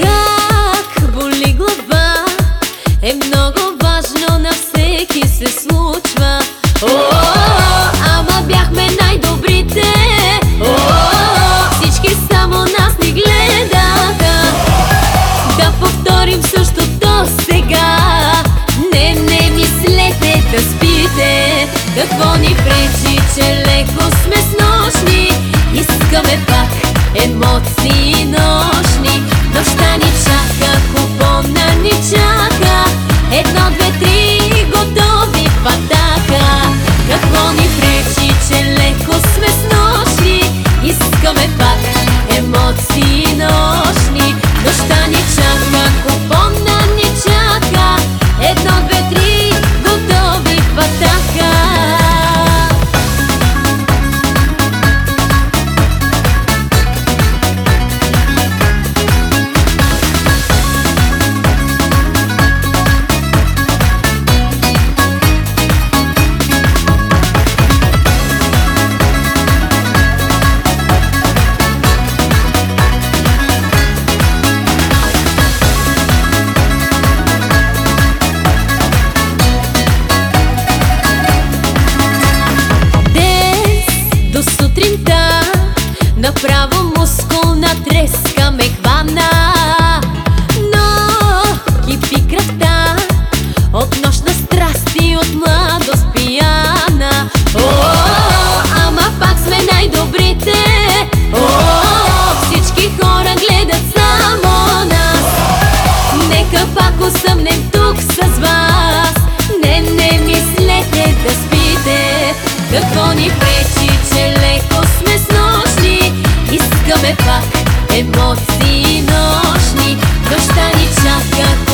Как боли глава е много важно, на всеки се случва. О, ама бяхме най-добрите. Всички само нас ни гледаха. Да повторим същото сега. Не, не мислете да спите. Какво ни пречи, че леко сме снощни? Искаме пак емоции, но nada pra você. емоции нощни, нощта ни чака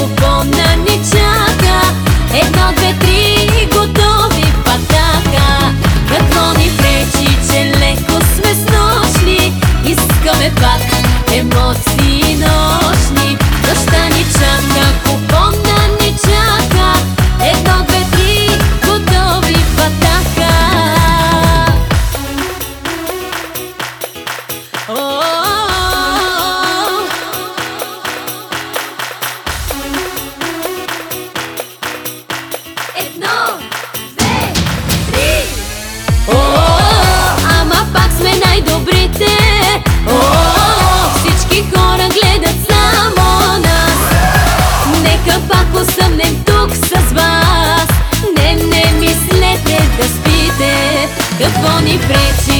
buoni prezzi.